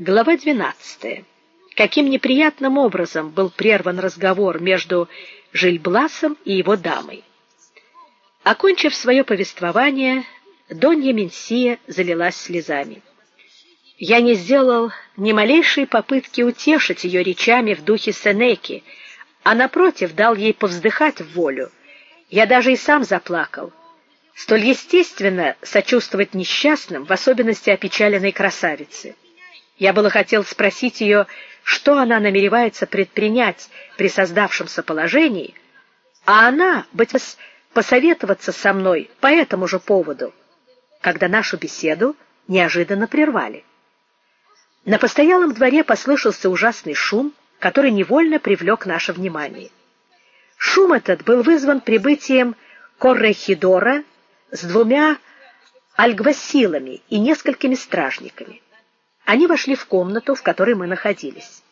Глава 12. Каким неприятным образом был прерван разговор между Жильбласом и его дамой. Окончив свое повествование, Донья Менсия залилась слезами. Я не сделал ни малейшей попытки утешить ее речами в духе Сенеки, а напротив дал ей повздыхать в волю. Я даже и сам заплакал. Столь естественно сочувствовать несчастным, в особенности опечаленной красавице. Я было хотел спросить ее, что она намеревается предпринять при создавшемся положении, а она, быть посоветоваться со мной по этому же поводу, когда нашу беседу неожиданно прервали. На постоялом дворе послышался ужасный шум, который невольно привлек наше внимание. Шум этот был вызван прибытием Коррехидора с двумя альгвасилами и несколькими стражниками. Они вошли в комнату, в которой мы находились.